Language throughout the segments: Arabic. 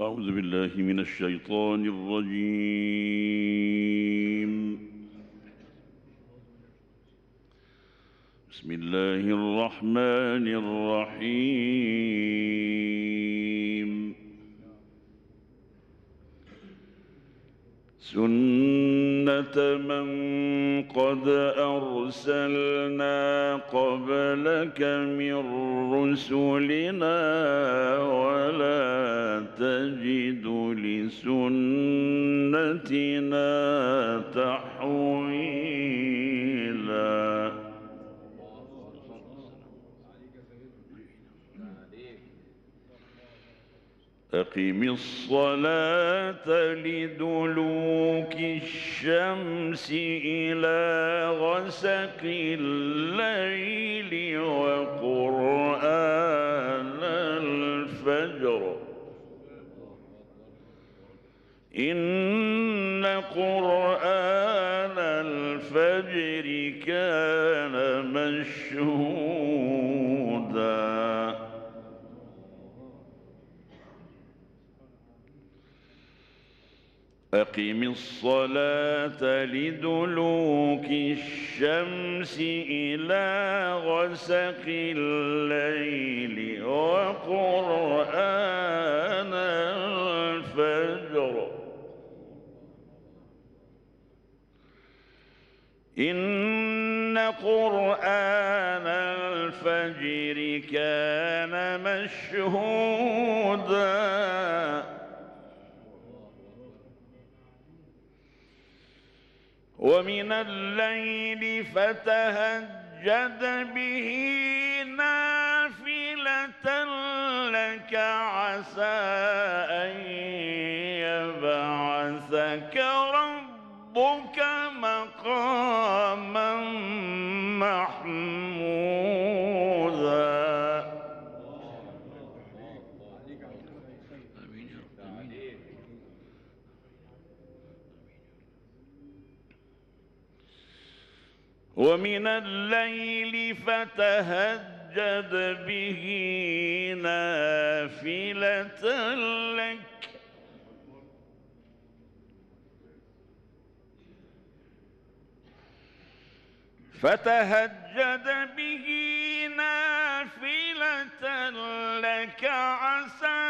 أعوذ بالله من الشيطان الرجيم. بسم الله الرحمن الرحيم. سنة من قد أرسلنا قبلك من رسلنا ولا تجد لسنتنا تحويلا. أقم الصلاة لدلوك الشمس إلى غسق الليل الفجر كان مشهوداً. أقم الصلاة لدلوك الشمس إلى غسق الليل وقرآن الفجر. إن قرآن الفجر كان مشهوداً. ومن الليل فتهجد به نافلة لك عسى أن يبعثك ربك مقاما محمودا. ومن الليل فتهجد به نافلة لك. فتهجد به نافلة لك عسى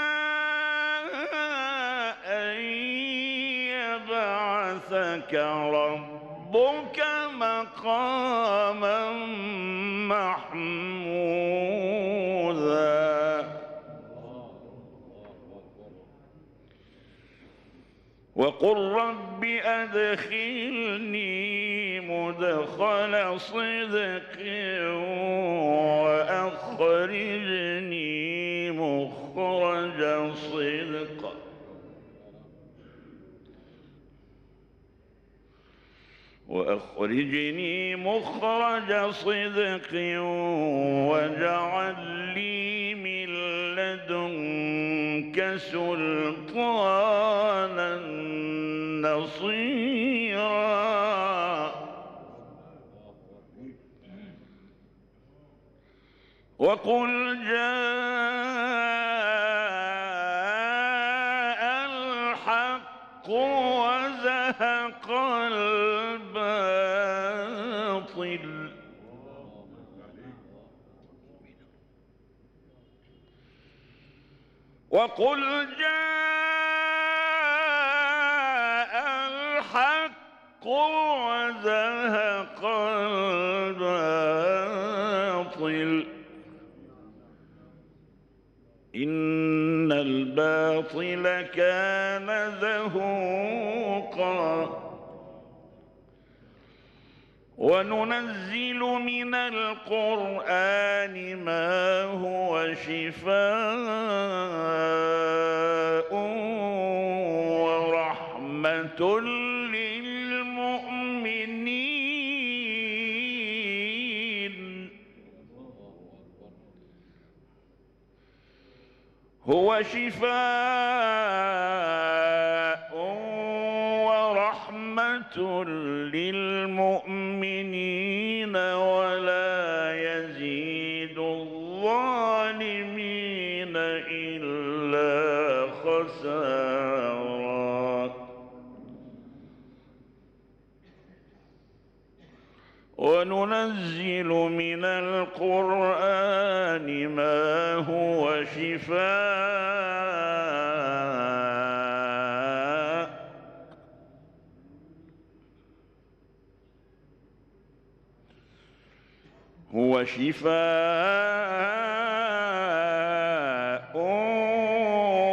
أن يبعثك ربك مقاما محمودا. وقل رب أدخلني مدخل صدق وأخرجني مخرج صدق. وأخرجني مخرج صدق واجعل لي من لدنك سلطانا نصيرا. وقل جاء الحق وزهق الباطل. وقل جاء الحق وزهق الباطل. إن الباطل كان زهوقا. وننزل من القرآن ما هو شفاء ورحمة هو شفاء ورحمة للمؤمنين ولا يزيد الظالمين إلا خسارا. وننزل من القرآن ما هو شفاء. هو شفاء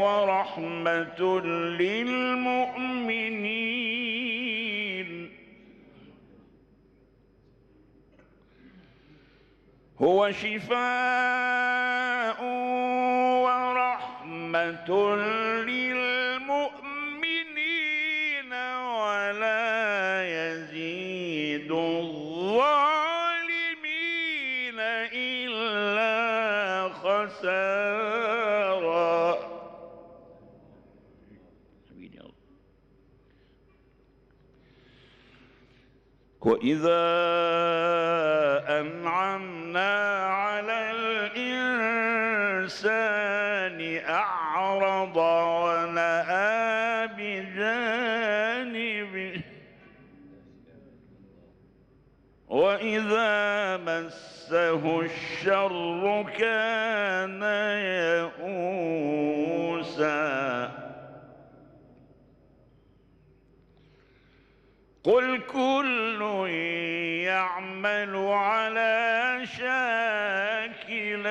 ورحمة للمؤمنين. هو شفاء ورحمة للمؤمنين ولا يزيد الظالمين إلا خسارا. وإذا وإذا مسه الشر كان يئوسا قل كل يعمل على شاكلته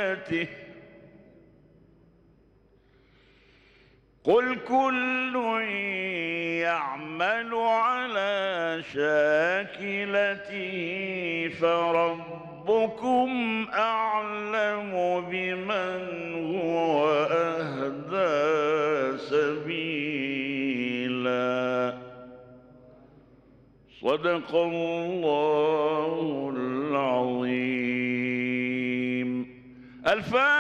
قل كل يعمل على شاكلته فربكم أعلم بمن هو أهدى سبيلاً. صدق الله العظيم. الفاتحة